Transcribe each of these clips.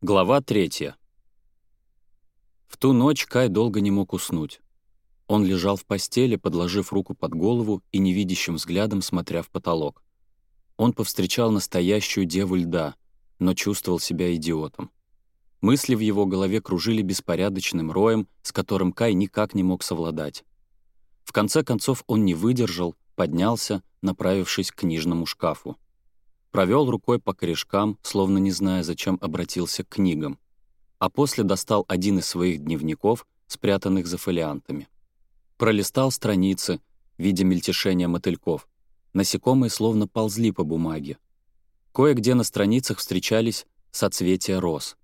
Глава 3. В ту ночь Кай долго не мог уснуть. Он лежал в постели, подложив руку под голову и невидящим взглядом смотря в потолок. Он повстречал настоящую деву льда, но чувствовал себя идиотом. Мысли в его голове кружили беспорядочным роем, с которым Кай никак не мог совладать. В конце концов он не выдержал, поднялся, направившись к книжному шкафу провел рукой по корешкам, словно не зная, зачем обратился к книгам, а после достал один из своих дневников, спрятанных за фолиантами. Пролистал страницы, видя мельтешение мотыльков. Насекомые словно ползли по бумаге. Кое-где на страницах встречались соцветия роз.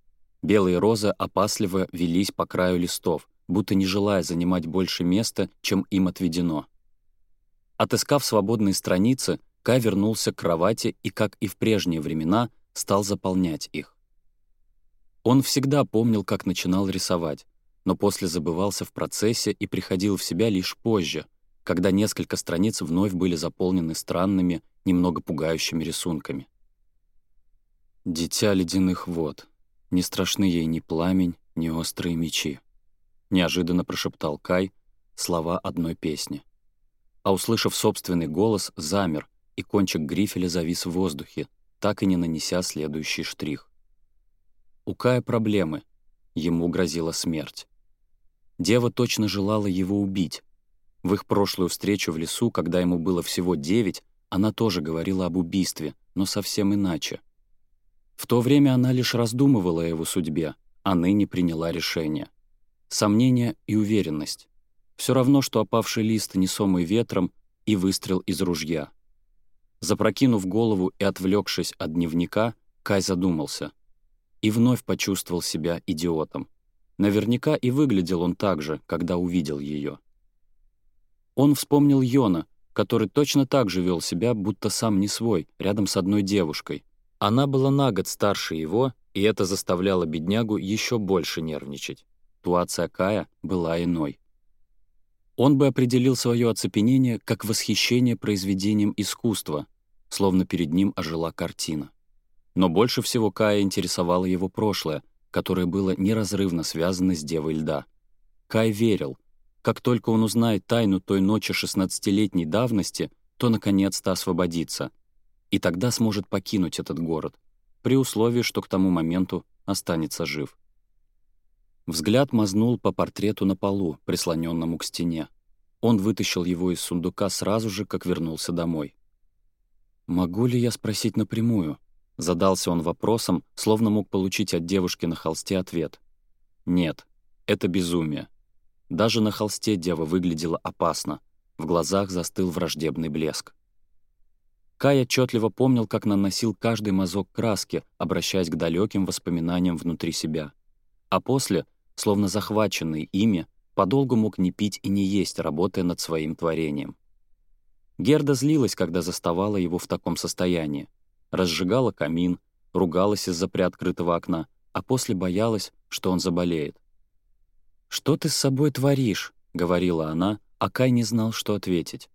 Белые розы опасливо велись по краю листов, будто не желая занимать больше места, чем им отведено. Отыскав свободные страницы, Ка вернулся к кровати и, как и в прежние времена, стал заполнять их. Он всегда помнил, как начинал рисовать, но после забывался в процессе и приходил в себя лишь позже, когда несколько страниц вновь были заполнены странными, немного пугающими рисунками. «Дитя ледяных вод. Не страшны ей ни пламень, ни острые мечи», — неожиданно прошептал Кай слова одной песни. А услышав собственный голос, замер, и кончик грифеля завис в воздухе, так и не нанеся следующий штрих. У Кая проблемы. Ему грозила смерть. Дева точно желала его убить. В их прошлую встречу в лесу, когда ему было всего девять, она тоже говорила об убийстве, но совсем иначе. В то время она лишь раздумывала о его судьбе, а ныне приняла решение. Сомнение и уверенность. Все равно, что опавший лист, несомый ветром, и выстрел из ружья — Запрокинув голову и отвлекшись от дневника, Кай задумался. И вновь почувствовал себя идиотом. Наверняка и выглядел он так же, когда увидел ее. Он вспомнил Йона, который точно так же вел себя, будто сам не свой, рядом с одной девушкой. Она была на год старше его, и это заставляло беднягу еще больше нервничать. Туация Кая была иной. Он бы определил свое оцепенение как восхищение произведением искусства, словно перед ним ожила картина. Но больше всего Кая интересовало его прошлое, которое было неразрывно связано с Девой Льда. Кай верил, как только он узнает тайну той ночи 16-летней давности, то наконец-то освободится. И тогда сможет покинуть этот город, при условии, что к тому моменту останется жив. Взгляд мазнул по портрету на полу, прислоненному к стене. Он вытащил его из сундука сразу же, как вернулся домой. «Могу ли я спросить напрямую?» Задался он вопросом, словно мог получить от девушки на холсте ответ. «Нет, это безумие. Даже на холсте дева выглядела опасно. В глазах застыл враждебный блеск. Кай отчетливо помнил, как наносил каждый мазок краски, обращаясь к далеким воспоминаниям внутри себя. А после, словно захваченный ими, подолгу мог не пить и не есть, работая над своим творением. Герда злилась, когда заставала его в таком состоянии. Разжигала камин, ругалась из-за приоткрытого окна, а после боялась, что он заболеет. «Что ты с собой творишь?» — говорила она, а Кай не знал, что ответить.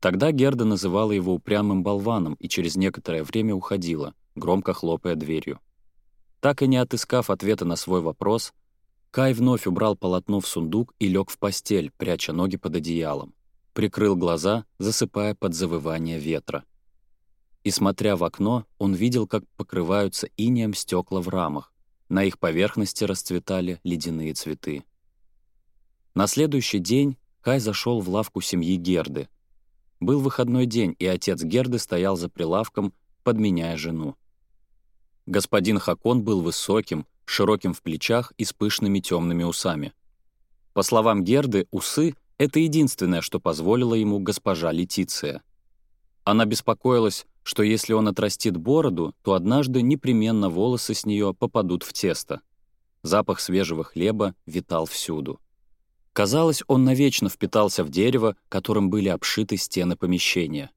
Тогда Герда называла его упрямым болваном и через некоторое время уходила, громко хлопая дверью. Так и не отыскав ответа на свой вопрос, Кай вновь убрал полотно в сундук и лег в постель, пряча ноги под одеялом прикрыл глаза, засыпая под завывание ветра. И смотря в окно, он видел, как покрываются инеем стекла в рамах. На их поверхности расцветали ледяные цветы. На следующий день Кай зашел в лавку семьи Герды. Был выходной день, и отец Герды стоял за прилавком, подменяя жену. Господин Хакон был высоким, широким в плечах и с пышными темными усами. По словам Герды, усы это единственное, что позволила ему госпожа Летиция. Она беспокоилась, что если он отрастит бороду, то однажды непременно волосы с нее попадут в тесто. Запах свежего хлеба витал всюду. Казалось, он навечно впитался в дерево, которым были обшиты стены помещения.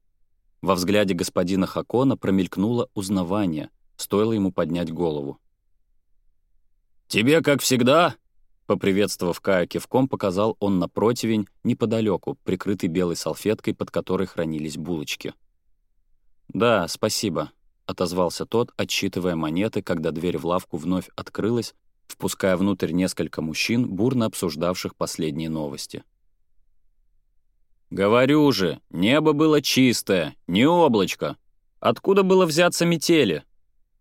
Во взгляде господина Хакона промелькнуло узнавание, стоило ему поднять голову. «Тебе, как всегда, Поприветствовав Кая кивком, показал он на противень неподалеку, прикрытый белой салфеткой, под которой хранились булочки. «Да, спасибо», — отозвался тот, отсчитывая монеты, когда дверь в лавку вновь открылась, впуская внутрь несколько мужчин, бурно обсуждавших последние новости. «Говорю же, небо было чистое, не облачко. Откуда было взяться метели?»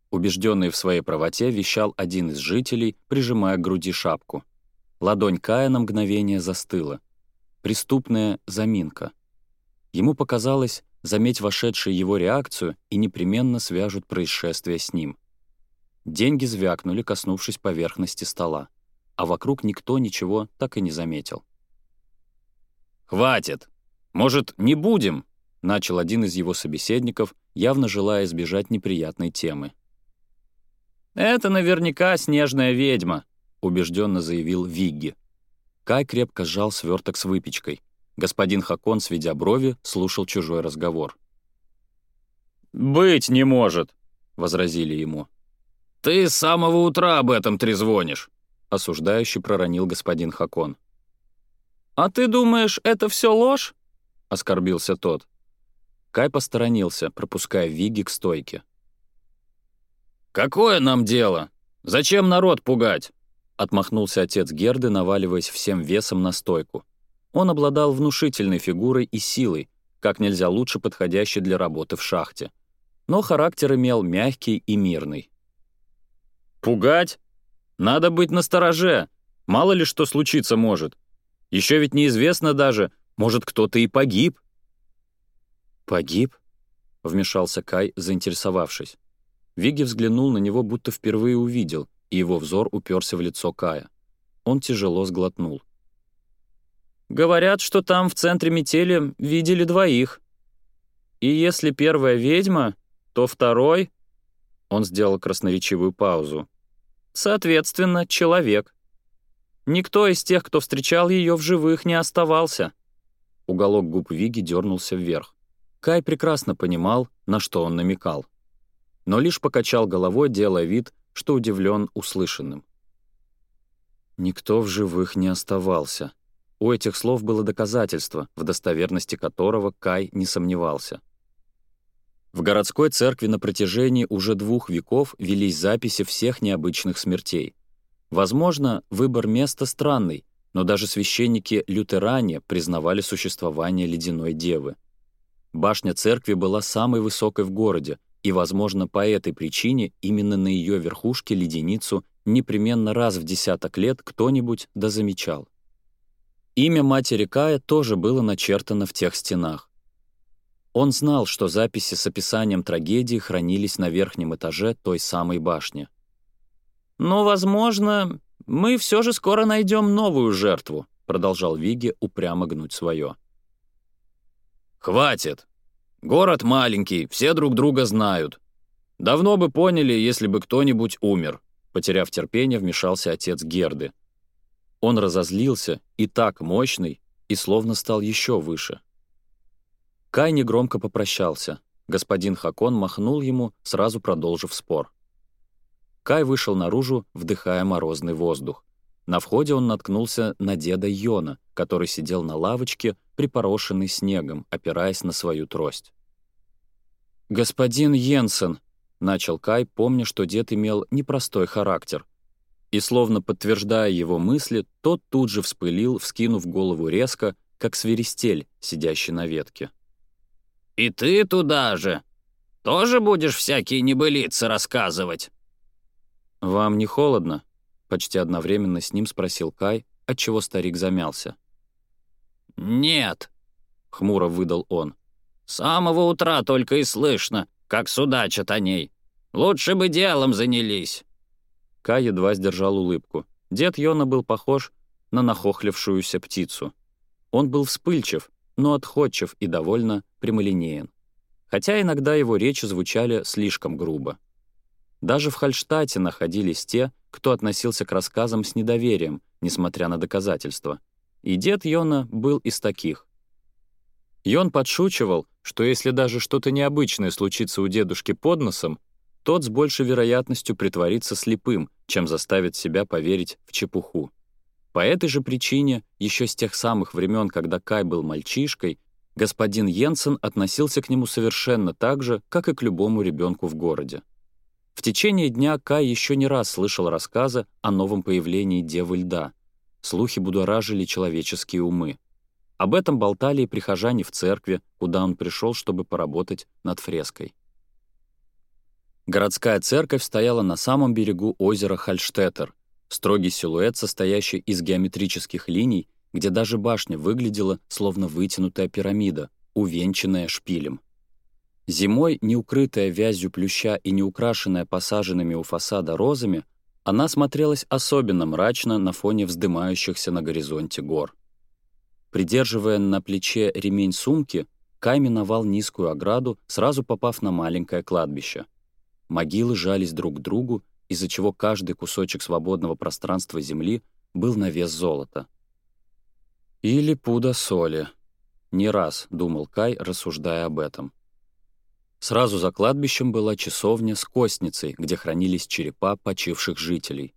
Убежденный в своей правоте, вещал один из жителей, прижимая к груди шапку. Ладонь Кая на мгновение застыла. Преступная заминка. Ему показалось, заметь вошедшие его реакцию и непременно свяжут происшествие с ним. Деньги звякнули, коснувшись поверхности стола, а вокруг никто ничего так и не заметил. «Хватит! Может, не будем?» — начал один из его собеседников, явно желая избежать неприятной темы. «Это наверняка снежная ведьма», убежденно заявил Вигги. Кай крепко сжал сверток с выпечкой. Господин Хакон, сведя брови, слушал чужой разговор. «Быть не может», — возразили ему. «Ты с самого утра об этом трезвонишь», — осуждающе проронил господин Хакон. «А ты думаешь, это все ложь?» — оскорбился тот. Кай посторонился, пропуская Виги к стойке. «Какое нам дело? Зачем народ пугать?» Отмахнулся отец Герды, наваливаясь всем весом на стойку. Он обладал внушительной фигурой и силой, как нельзя лучше подходящей для работы в шахте. Но характер имел мягкий и мирный. «Пугать? Надо быть настороже. Мало ли что случиться может. Еще ведь неизвестно даже, может, кто-то и погиб». «Погиб?» — вмешался Кай, заинтересовавшись. Виги взглянул на него, будто впервые увидел, и его взор уперся в лицо Кая. Он тяжело сглотнул. «Говорят, что там в центре метели видели двоих. И если первая ведьма, то второй...» Он сделал красноречивую паузу. «Соответственно, человек. Никто из тех, кто встречал ее в живых, не оставался». Уголок губ Виги дернулся вверх. Кай прекрасно понимал, на что он намекал. Но лишь покачал головой, делая вид, что удивлен услышанным. Никто в живых не оставался. У этих слов было доказательство, в достоверности которого Кай не сомневался. В городской церкви на протяжении уже двух веков велись записи всех необычных смертей. Возможно, выбор места странный, но даже священники-лютеране признавали существование ледяной девы. Башня церкви была самой высокой в городе, и, возможно, по этой причине именно на ее верхушке леденицу непременно раз в десяток лет кто-нибудь дозамечал. Имя матери Кая тоже было начертано в тех стенах. Он знал, что записи с описанием трагедии хранились на верхнем этаже той самой башни. Но, возможно, мы все же скоро найдем новую жертву», продолжал Виги упрямо гнуть свое. «Хватит!» Город маленький, все друг друга знают. Давно бы поняли, если бы кто-нибудь умер. Потеряв терпение, вмешался отец Герды. Он разозлился, и так мощный, и словно стал еще выше. Кай негромко попрощался. Господин Хакон махнул ему, сразу продолжив спор. Кай вышел наружу, вдыхая морозный воздух. На входе он наткнулся на деда Йона, который сидел на лавочке, припорошенный снегом, опираясь на свою трость. «Господин Йенсен», — начал Кай, помня, что дед имел непростой характер. И словно подтверждая его мысли, тот тут же вспылил, вскинув голову резко, как свиристель, сидящий на ветке. «И ты туда же! Тоже будешь всякие небылицы рассказывать?» «Вам не холодно?» — почти одновременно с ним спросил Кай, отчего старик замялся. «Нет», — хмуро выдал он. «С самого утра только и слышно, как судачат о ней. Лучше бы делом занялись». Ка едва сдержал улыбку. Дед Йона был похож на нахохлившуюся птицу. Он был вспыльчив, но отходчив и довольно прямолинеен. Хотя иногда его речи звучали слишком грубо. Даже в Хальштате находились те, кто относился к рассказам с недоверием, несмотря на доказательства — и дед Йона был из таких. Йон подшучивал, что если даже что-то необычное случится у дедушки под носом, тот с большей вероятностью притворится слепым, чем заставит себя поверить в чепуху. По этой же причине, еще с тех самых времен, когда Кай был мальчишкой, господин Йенсен относился к нему совершенно так же, как и к любому ребенку в городе. В течение дня Кай еще не раз слышал рассказы о новом появлении Девы Льда — Слухи будоражили человеческие умы. Об этом болтали и прихожане в церкви, куда он пришел, чтобы поработать над фреской. Городская церковь стояла на самом берегу озера Хальштеттер, строгий силуэт, состоящий из геометрических линий, где даже башня выглядела словно вытянутая пирамида, увенчанная шпилем. Зимой, не укрытая вязью плюща и не украшенная посаженными у фасада розами, она смотрелась особенно мрачно на фоне вздымающихся на горизонте гор. Придерживая на плече ремень сумки, Кай миновал низкую ограду, сразу попав на маленькое кладбище. Могилы жались друг к другу, из-за чего каждый кусочек свободного пространства земли был на вес золота. «Или пуда соли», — не раз думал Кай, рассуждая об этом. Сразу за кладбищем была часовня с костницей, где хранились черепа почивших жителей.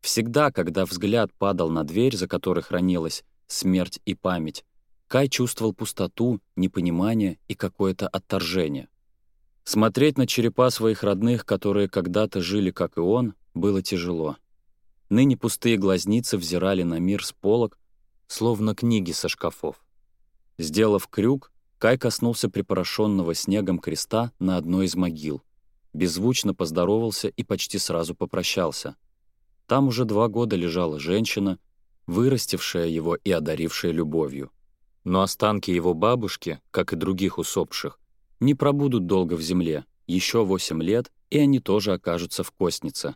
Всегда, когда взгляд падал на дверь, за которой хранилась смерть и память, Кай чувствовал пустоту, непонимание и какое-то отторжение. Смотреть на черепа своих родных, которые когда-то жили, как и он, было тяжело. Ныне пустые глазницы взирали на мир с полок, словно книги со шкафов. Сделав крюк, Кай коснулся припорошенного снегом креста на одной из могил. Беззвучно поздоровался и почти сразу попрощался. Там уже два года лежала женщина, вырастившая его и одарившая любовью. Но останки его бабушки, как и других усопших, не пробудут долго в земле, еще восемь лет, и они тоже окажутся в костнице.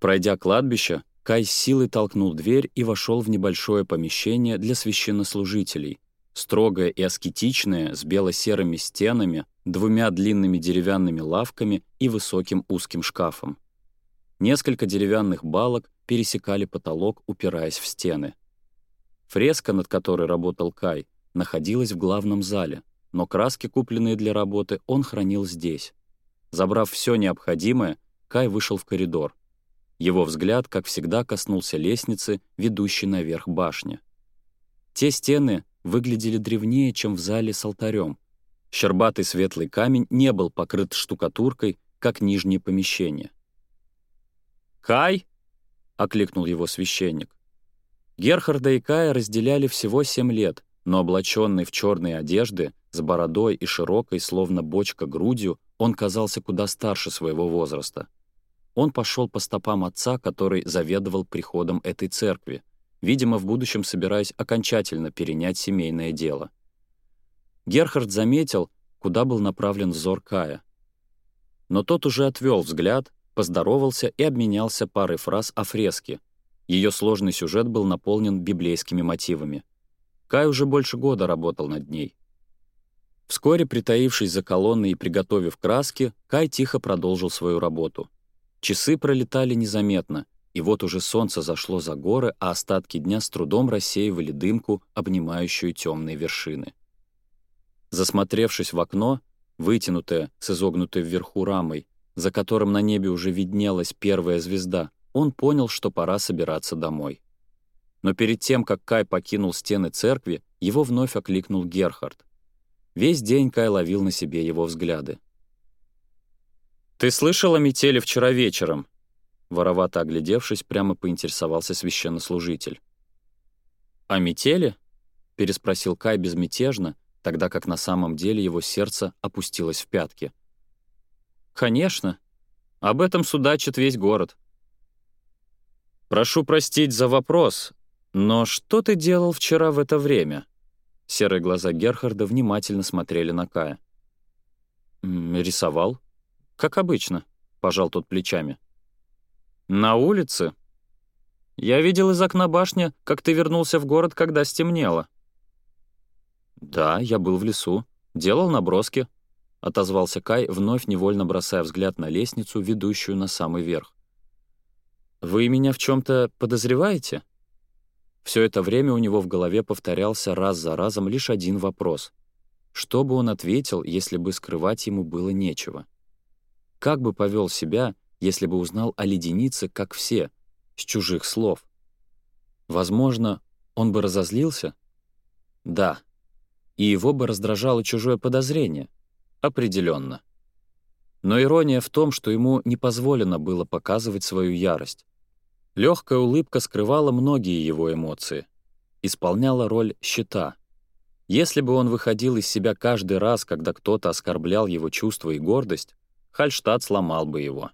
Пройдя кладбище, Кай с силой толкнул дверь и вошел в небольшое помещение для священнослужителей — строгое и аскетичное, с бело-серыми стенами, двумя длинными деревянными лавками и высоким узким шкафом. Несколько деревянных балок пересекали потолок, упираясь в стены. Фреска, над которой работал Кай, находилась в главном зале, но краски, купленные для работы, он хранил здесь. Забрав все необходимое, Кай вышел в коридор. Его взгляд, как всегда, коснулся лестницы, ведущей наверх башни. Те стены, выглядели древнее, чем в зале с алтарем. Щербатый светлый камень не был покрыт штукатуркой, как нижнее помещение. «Кай!» — окликнул его священник. Герхарда и Кая разделяли всего семь лет, но облаченный в черные одежды, с бородой и широкой, словно бочка, грудью, он казался куда старше своего возраста. Он пошел по стопам отца, который заведовал приходом этой церкви, видимо, в будущем собираясь окончательно перенять семейное дело. Герхард заметил, куда был направлен взор Кая. Но тот уже отвел взгляд, поздоровался и обменялся парой фраз о фреске. Ее сложный сюжет был наполнен библейскими мотивами. Кай уже больше года работал над ней. Вскоре, притаившись за колонной и приготовив краски, Кай тихо продолжил свою работу. Часы пролетали незаметно — и вот уже солнце зашло за горы, а остатки дня с трудом рассеивали дымку, обнимающую темные вершины. Засмотревшись в окно, вытянутое с изогнутой вверху рамой, за которым на небе уже виднелась первая звезда, он понял, что пора собираться домой. Но перед тем, как Кай покинул стены церкви, его вновь окликнул Герхард. Весь день Кай ловил на себе его взгляды. «Ты слышал о метели вчера вечером?» Воровато оглядевшись, прямо поинтересовался священнослужитель. «О метели?» — переспросил Кай безмятежно, тогда как на самом деле его сердце опустилось в пятки. «Конечно. Об этом судачит весь город». «Прошу простить за вопрос, но что ты делал вчера в это время?» Серые глаза Герхарда внимательно смотрели на Кая. «Рисовал. Как обычно», — пожал тот плечами. «На улице?» «Я видел из окна башни, как ты вернулся в город, когда стемнело». «Да, я был в лесу. Делал наброски», — отозвался Кай, вновь невольно бросая взгляд на лестницу, ведущую на самый верх. «Вы меня в чем то подозреваете?» Все это время у него в голове повторялся раз за разом лишь один вопрос. Что бы он ответил, если бы скрывать ему было нечего? Как бы повел себя, если бы узнал о леденице, как все, с чужих слов. Возможно, он бы разозлился? Да. И его бы раздражало чужое подозрение? определенно. Но ирония в том, что ему не позволено было показывать свою ярость. Легкая улыбка скрывала многие его эмоции, исполняла роль щита. Если бы он выходил из себя каждый раз, когда кто-то оскорблял его чувства и гордость, Хальштадт сломал бы его.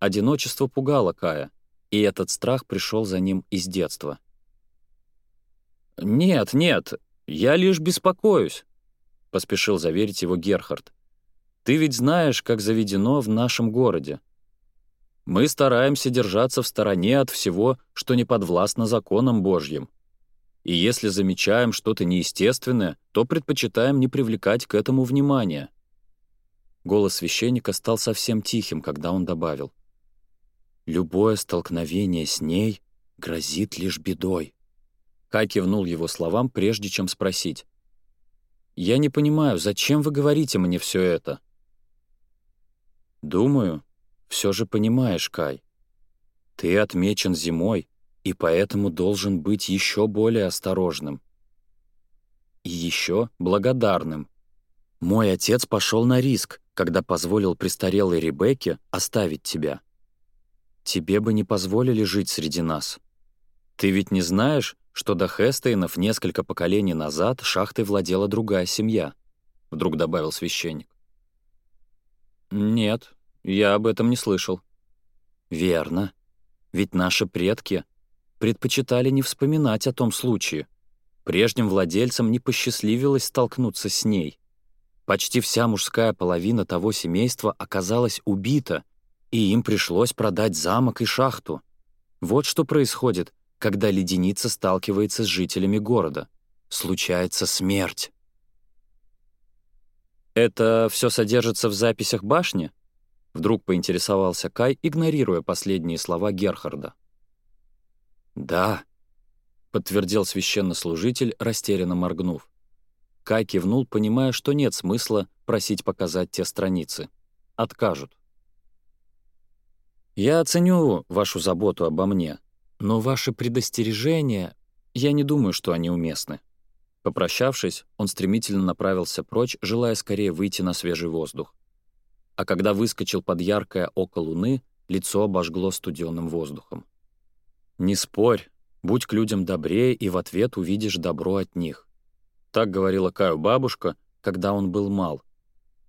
Одиночество пугало Кая, и этот страх пришел за ним из детства. «Нет, нет, я лишь беспокоюсь», — поспешил заверить его Герхард. «Ты ведь знаешь, как заведено в нашем городе. Мы стараемся держаться в стороне от всего, что не подвластно законам Божьим. И если замечаем что-то неестественное, то предпочитаем не привлекать к этому внимания». Голос священника стал совсем тихим, когда он добавил. Любое столкновение с ней грозит лишь бедой. Кай кивнул его словам, прежде чем спросить. «Я не понимаю, зачем вы говорите мне все это?» «Думаю, все же понимаешь, Кай. Ты отмечен зимой, и поэтому должен быть еще более осторожным. И еще благодарным. Мой отец пошел на риск, когда позволил престарелой Ребекке оставить тебя тебе бы не позволили жить среди нас. Ты ведь не знаешь, что до Хестейнов несколько поколений назад шахтой владела другая семья», — вдруг добавил священник. «Нет, я об этом не слышал». «Верно. Ведь наши предки предпочитали не вспоминать о том случае. Прежним владельцам не посчастливилось столкнуться с ней. Почти вся мужская половина того семейства оказалась убита, и им пришлось продать замок и шахту. Вот что происходит, когда леденица сталкивается с жителями города. Случается смерть. «Это все содержится в записях башни?» Вдруг поинтересовался Кай, игнорируя последние слова Герхарда. «Да», — подтвердил священнослужитель, растерянно моргнув. Кай кивнул, понимая, что нет смысла просить показать те страницы. Откажут. Я оценю вашу заботу обо мне, но ваши предостережения, я не думаю, что они уместны». Попрощавшись, он стремительно направился прочь, желая скорее выйти на свежий воздух. А когда выскочил под яркое око луны, лицо обожгло студенным воздухом. «Не спорь, будь к людям добрее, и в ответ увидишь добро от них». Так говорила Каю бабушка, когда он был мал.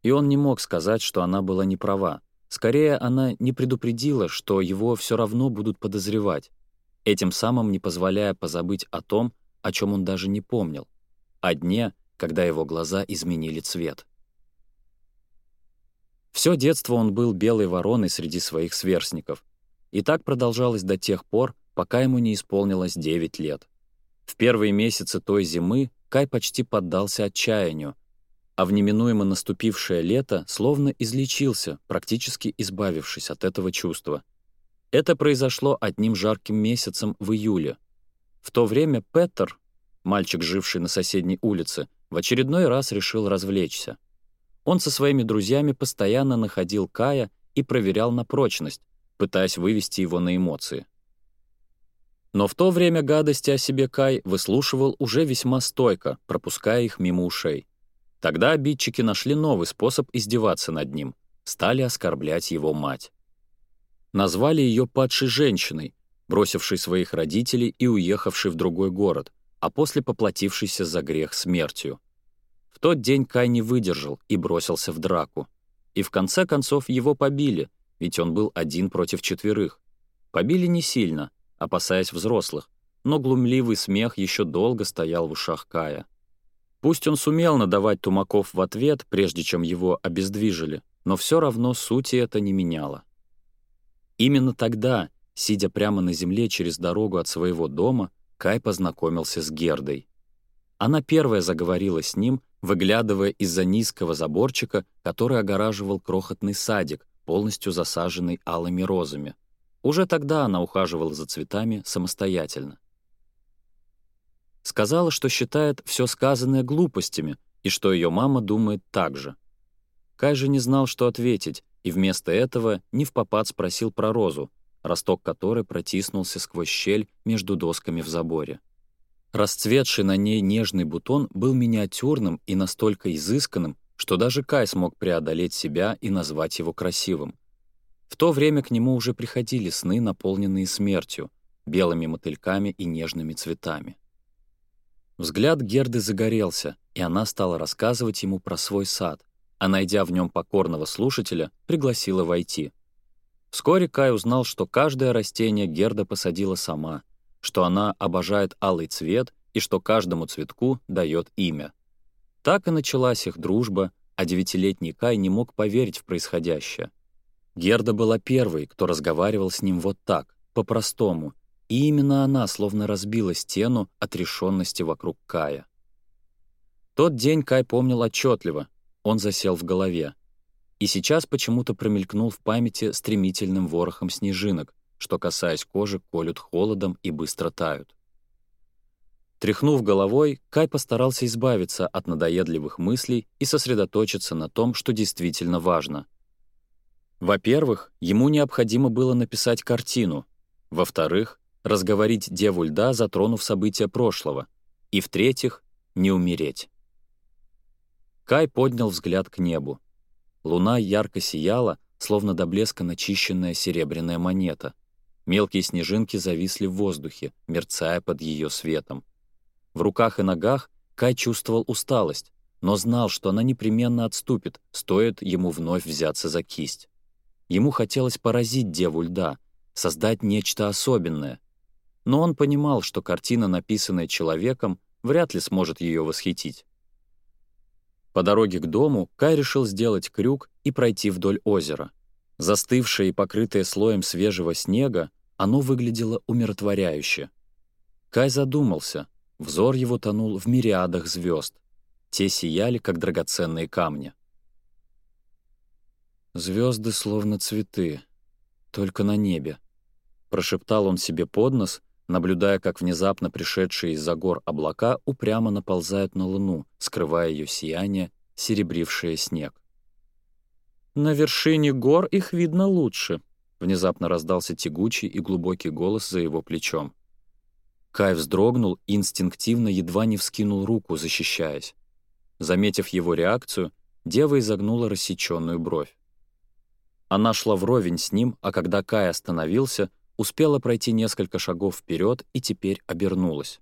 И он не мог сказать, что она была не права. Скорее, она не предупредила, что его все равно будут подозревать, этим самым не позволяя позабыть о том, о чем он даже не помнил, о дне, когда его глаза изменили цвет. Всё детство он был белой вороной среди своих сверстников, и так продолжалось до тех пор, пока ему не исполнилось 9 лет. В первые месяцы той зимы Кай почти поддался отчаянию, а в неминуемо наступившее лето словно излечился, практически избавившись от этого чувства. Это произошло одним жарким месяцем в июле. В то время Петер, мальчик, живший на соседней улице, в очередной раз решил развлечься. Он со своими друзьями постоянно находил Кая и проверял на прочность, пытаясь вывести его на эмоции. Но в то время гадости о себе Кай выслушивал уже весьма стойко, пропуская их мимо ушей. Тогда обидчики нашли новый способ издеваться над ним, стали оскорблять его мать. Назвали ее падшей женщиной, бросившей своих родителей и уехавшей в другой город, а после поплатившейся за грех смертью. В тот день Кай не выдержал и бросился в драку. И в конце концов его побили, ведь он был один против четверых. Побили не сильно, опасаясь взрослых, но глумливый смех еще долго стоял в ушах Кая. Пусть он сумел надавать Тумаков в ответ, прежде чем его обездвижили, но все равно сути это не меняло. Именно тогда, сидя прямо на земле через дорогу от своего дома, Кай познакомился с Гердой. Она первая заговорила с ним, выглядывая из-за низкого заборчика, который огораживал крохотный садик, полностью засаженный алыми розами. Уже тогда она ухаживала за цветами самостоятельно. Сказала, что считает все сказанное глупостями и что ее мама думает так же. Кай же не знал, что ответить, и вместо этого не в попад спросил про розу, росток которой протиснулся сквозь щель между досками в заборе. Расцветший на ней нежный бутон был миниатюрным и настолько изысканным, что даже Кай смог преодолеть себя и назвать его красивым. В то время к нему уже приходили сны, наполненные смертью, белыми мотыльками и нежными цветами. Взгляд Герды загорелся, и она стала рассказывать ему про свой сад, а, найдя в нем покорного слушателя, пригласила войти. Вскоре Кай узнал, что каждое растение Герда посадила сама, что она обожает алый цвет и что каждому цветку дает имя. Так и началась их дружба, а девятилетний Кай не мог поверить в происходящее. Герда была первой, кто разговаривал с ним вот так, по-простому, и именно она словно разбила стену отрешенности вокруг Кая. Тот день Кай помнил отчетливо, он засел в голове. И сейчас почему-то промелькнул в памяти стремительным ворохом снежинок, что, касаясь кожи, колют холодом и быстро тают. Тряхнув головой, Кай постарался избавиться от надоедливых мыслей и сосредоточиться на том, что действительно важно. Во-первых, ему необходимо было написать картину. Во-вторых, разговорить Деву Льда, затронув события прошлого, и, в-третьих, не умереть. Кай поднял взгляд к небу. Луна ярко сияла, словно до блеска начищенная серебряная монета. Мелкие снежинки зависли в воздухе, мерцая под ее светом. В руках и ногах Кай чувствовал усталость, но знал, что она непременно отступит, стоит ему вновь взяться за кисть. Ему хотелось поразить Деву Льда, создать нечто особенное, но он понимал, что картина, написанная человеком, вряд ли сможет ее восхитить. По дороге к дому Кай решил сделать крюк и пройти вдоль озера. Застывшее и покрытое слоем свежего снега, оно выглядело умиротворяюще. Кай задумался, взор его тонул в мириадах звезд. Те сияли, как драгоценные камни. Звезды словно цветы, только на небе», — прошептал он себе под нос наблюдая, как внезапно пришедшие из-за гор облака упрямо наползают на луну, скрывая ее сияние, серебрившее снег. «На вершине гор их видно лучше», — внезапно раздался тягучий и глубокий голос за его плечом. Кай вздрогнул и инстинктивно едва не вскинул руку, защищаясь. Заметив его реакцию, дева изогнула рассеченную бровь. Она шла вровень с ним, а когда Кай остановился — успела пройти несколько шагов вперед и теперь обернулась.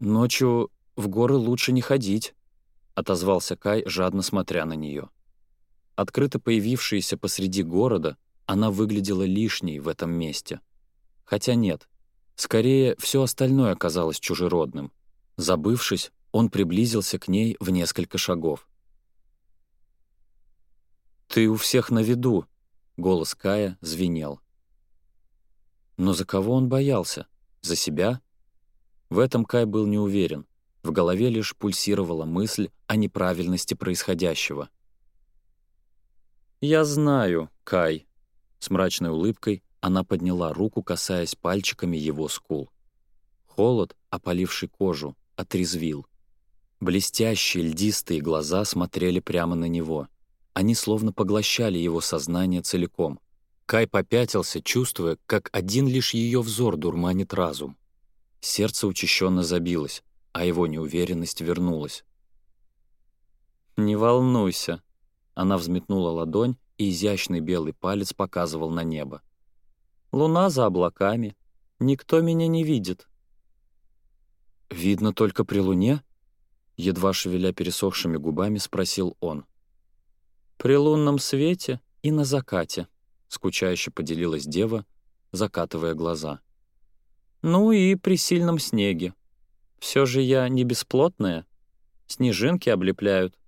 «Ночью в горы лучше не ходить», — отозвался Кай, жадно смотря на нее. Открыто появившаяся посреди города, она выглядела лишней в этом месте. Хотя нет, скорее все остальное оказалось чужеродным. Забывшись, он приблизился к ней в несколько шагов. «Ты у всех на виду», — голос Кая звенел. Но за кого он боялся? За себя? В этом Кай был не уверен. В голове лишь пульсировала мысль о неправильности происходящего. «Я знаю, Кай», — с мрачной улыбкой она подняла руку, касаясь пальчиками его скул. Холод, опаливший кожу, отрезвил. Блестящие льдистые глаза смотрели прямо на него. Они словно поглощали его сознание целиком. Кай попятился, чувствуя, как один лишь ее взор дурманит разум. Сердце учащенно забилось, а его неуверенность вернулась. «Не волнуйся», — она взметнула ладонь, и изящный белый палец показывал на небо. «Луна за облаками. Никто меня не видит». «Видно только при луне?» — едва шевеля пересохшими губами спросил он. «При лунном свете и на закате», скучающе поделилась дева, закатывая глаза. Ну и при сильном снеге. Все же я не бесплотная. Снежинки облепляют.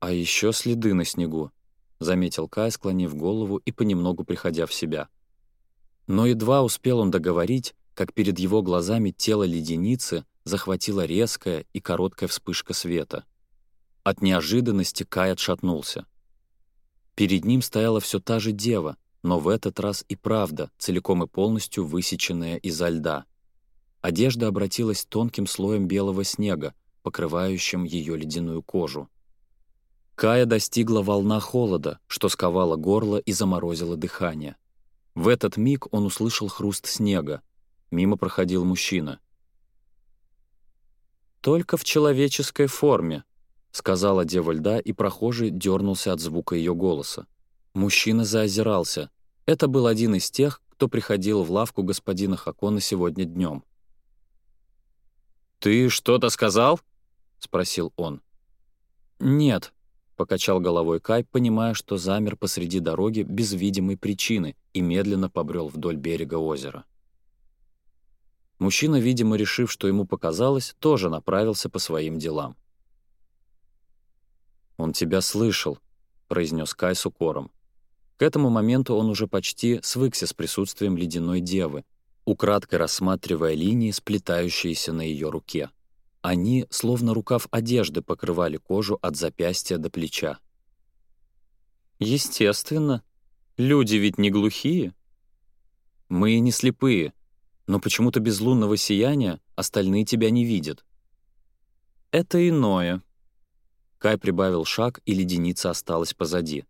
А еще следы на снегу, заметил Кай, склонив голову и понемногу приходя в себя. Но едва успел он договорить, как перед его глазами тело леденицы захватила резкая и короткая вспышка света. От неожиданности Кай отшатнулся. Перед ним стояла все та же дева, но в этот раз и правда, целиком и полностью высеченная изо льда. Одежда обратилась тонким слоем белого снега, покрывающим ее ледяную кожу. Кая достигла волна холода, что сковала горло и заморозило дыхание. В этот миг он услышал хруст снега. Мимо проходил мужчина. «Только в человеческой форме», сказала дева льда, и прохожий дернулся от звука ее голоса. Мужчина заозирался. Это был один из тех, кто приходил в лавку господина Хакона сегодня днем. «Ты что-то сказал?» — спросил он. «Нет», — покачал головой Кай, понимая, что замер посреди дороги без видимой причины и медленно побрел вдоль берега озера. Мужчина, видимо, решив, что ему показалось, тоже направился по своим делам. «Он тебя слышал», — произнес Кай с укором. К этому моменту он уже почти свыкся с присутствием ледяной девы, украдкой рассматривая линии, сплетающиеся на ее руке. Они, словно рукав одежды, покрывали кожу от запястья до плеча. «Естественно. Люди ведь не глухие». «Мы и не слепые, но почему-то без лунного сияния остальные тебя не видят». «Это иное», Кай прибавил шаг, и леденица осталась позади.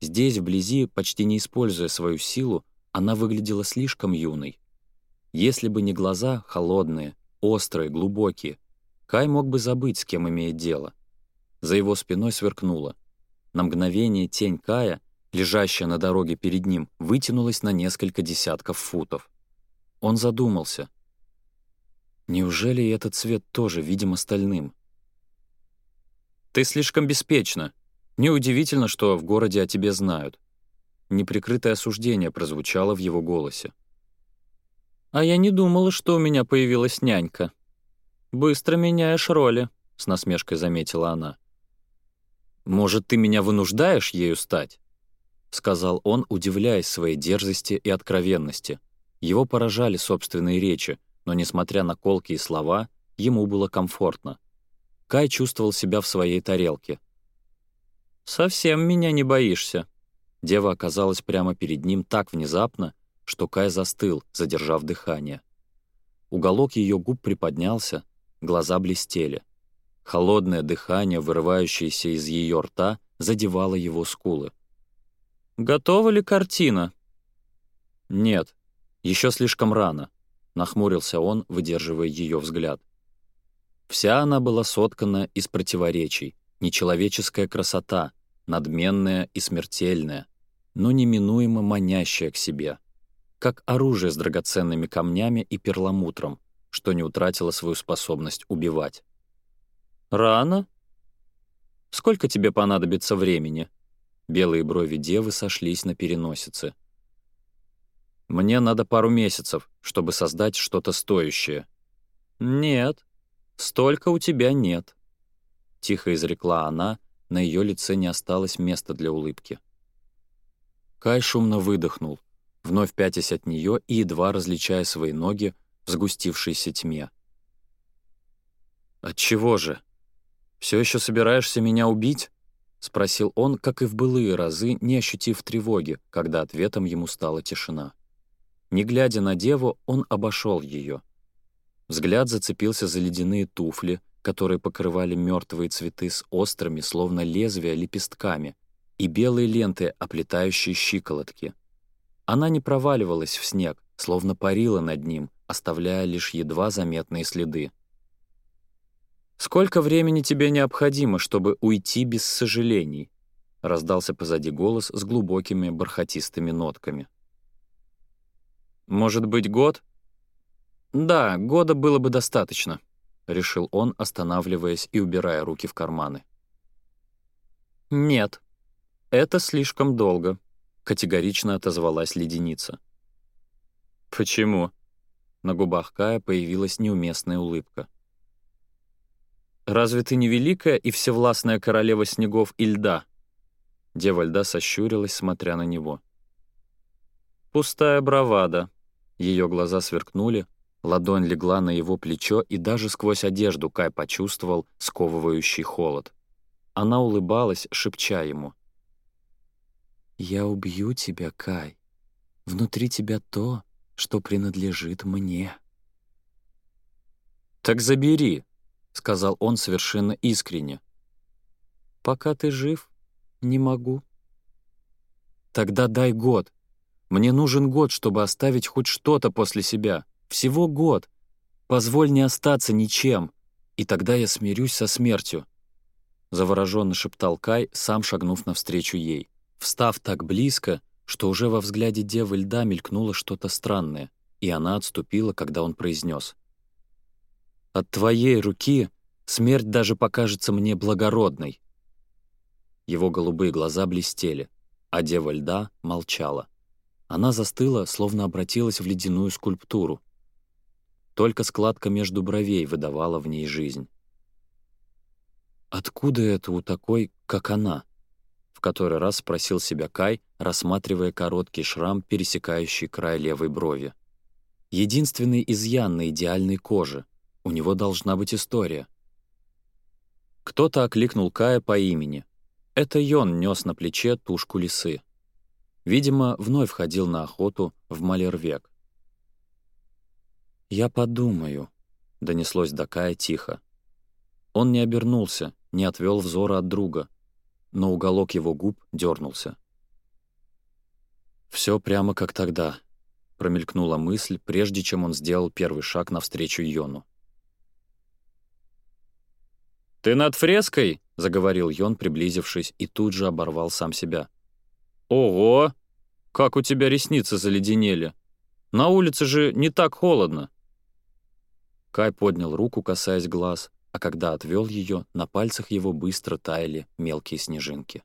Здесь, вблизи, почти не используя свою силу, она выглядела слишком юной. Если бы не глаза, холодные, острые, глубокие, Кай мог бы забыть, с кем имеет дело. За его спиной сверкнуло. На мгновение тень Кая, лежащая на дороге перед ним, вытянулась на несколько десятков футов. Он задумался. Неужели этот цвет тоже видим остальным? Ты слишком беспечна. Неудивительно, что в городе о тебе знают». Неприкрытое осуждение прозвучало в его голосе. «А я не думала, что у меня появилась нянька. Быстро меняешь роли», — с насмешкой заметила она. «Может, ты меня вынуждаешь ею стать?» — сказал он, удивляясь своей дерзости и откровенности. Его поражали собственные речи, но, несмотря на колки и слова, ему было комфортно. Кай чувствовал себя в своей тарелке. «Совсем меня не боишься». Дева оказалась прямо перед ним так внезапно, что Кай застыл, задержав дыхание. Уголок ее губ приподнялся, глаза блестели. Холодное дыхание, вырывающееся из ее рта, задевало его скулы. «Готова ли картина?» «Нет, еще слишком рано», — нахмурился он, выдерживая ее взгляд. Вся она была соткана из противоречий, нечеловеческая красота, надменная и смертельная, но неминуемо манящая к себе, как оружие с драгоценными камнями и перламутром, что не утратило свою способность убивать. «Рано? Сколько тебе понадобится времени?» Белые брови девы сошлись на переносице. «Мне надо пару месяцев, чтобы создать что-то стоящее». «Нет, «Столько у тебя нет», — тихо изрекла она, на ее лице не осталось места для улыбки. Кай шумно выдохнул, вновь пятясь от нее и едва различая свои ноги в сгустившейся тьме. От чего же? Все еще собираешься меня убить?» — спросил он, как и в былые разы, не ощутив тревоги, когда ответом ему стала тишина. Не глядя на деву, он обошел ее. Взгляд зацепился за ледяные туфли, которые покрывали мертвые цветы с острыми, словно лезвия, лепестками, и белые ленты, оплетающие щиколотки. Она не проваливалась в снег, словно парила над ним, оставляя лишь едва заметные следы. «Сколько времени тебе необходимо, чтобы уйти без сожалений?» — раздался позади голос с глубокими бархатистыми нотками. «Может быть, год?» «Да, года было бы достаточно», — решил он, останавливаясь и убирая руки в карманы. «Нет, это слишком долго», — категорично отозвалась леденица. «Почему?» На губах Кая появилась неуместная улыбка. «Разве ты не великая и всевластная королева снегов и льда?» Дева льда сощурилась, смотря на него. «Пустая бравада». Ее глаза сверкнули, Ладонь легла на его плечо, и даже сквозь одежду Кай почувствовал сковывающий холод. Она улыбалась, шепча ему. «Я убью тебя, Кай. Внутри тебя то, что принадлежит мне». «Так забери», — сказал он совершенно искренне. «Пока ты жив, не могу». «Тогда дай год. Мне нужен год, чтобы оставить хоть что-то после себя». Всего год. Позволь не остаться ничем, и тогда я смирюсь со смертью». Завороженно шептал Кай, сам шагнув навстречу ей. Встав так близко, что уже во взгляде девы льда мелькнуло что-то странное, и она отступила, когда он произнес: «От твоей руки смерть даже покажется мне благородной». Его голубые глаза блестели, а дева льда молчала. Она застыла, словно обратилась в ледяную скульптуру, только складка между бровей выдавала в ней жизнь. «Откуда это у такой, как она?» — в который раз спросил себя Кай, рассматривая короткий шрам, пересекающий край левой брови. «Единственный изъян на идеальной коже. У него должна быть история». Кто-то окликнул Кая по имени. Это Йон нес на плече тушку лисы. Видимо, вновь ходил на охоту в Малервек. «Я подумаю», — донеслось до Кая тихо. Он не обернулся, не отвел взора от друга, но уголок его губ дернулся. Все прямо как тогда», — промелькнула мысль, прежде чем он сделал первый шаг навстречу Йону. «Ты над фреской?» — заговорил Йон, приблизившись, и тут же оборвал сам себя. «Ого! Как у тебя ресницы заледенели! На улице же не так холодно!» Кай поднял руку, касаясь глаз, а когда отвел ее, на пальцах его быстро таяли мелкие снежинки.